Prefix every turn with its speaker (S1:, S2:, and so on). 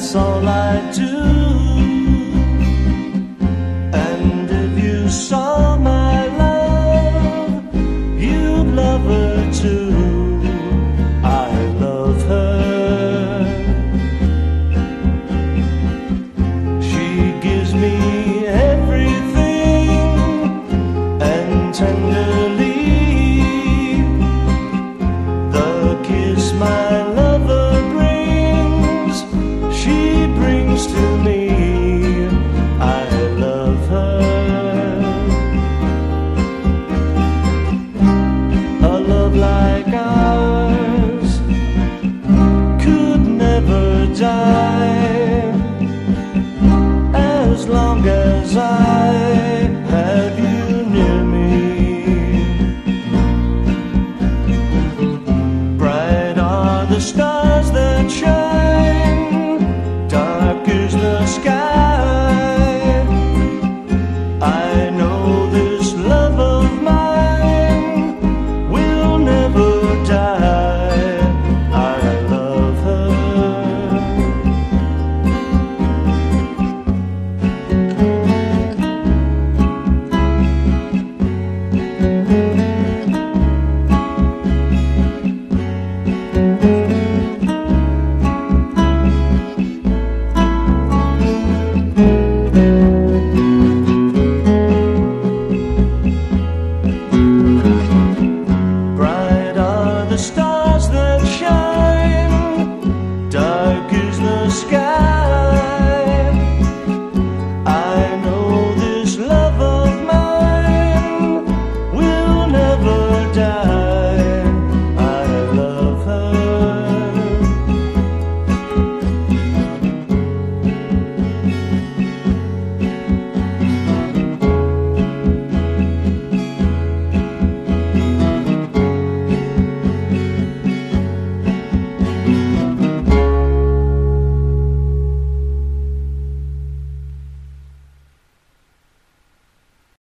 S1: that's all I do. And if you saw my love, you'd love her too. 在。stars that shine. Dark is the sky.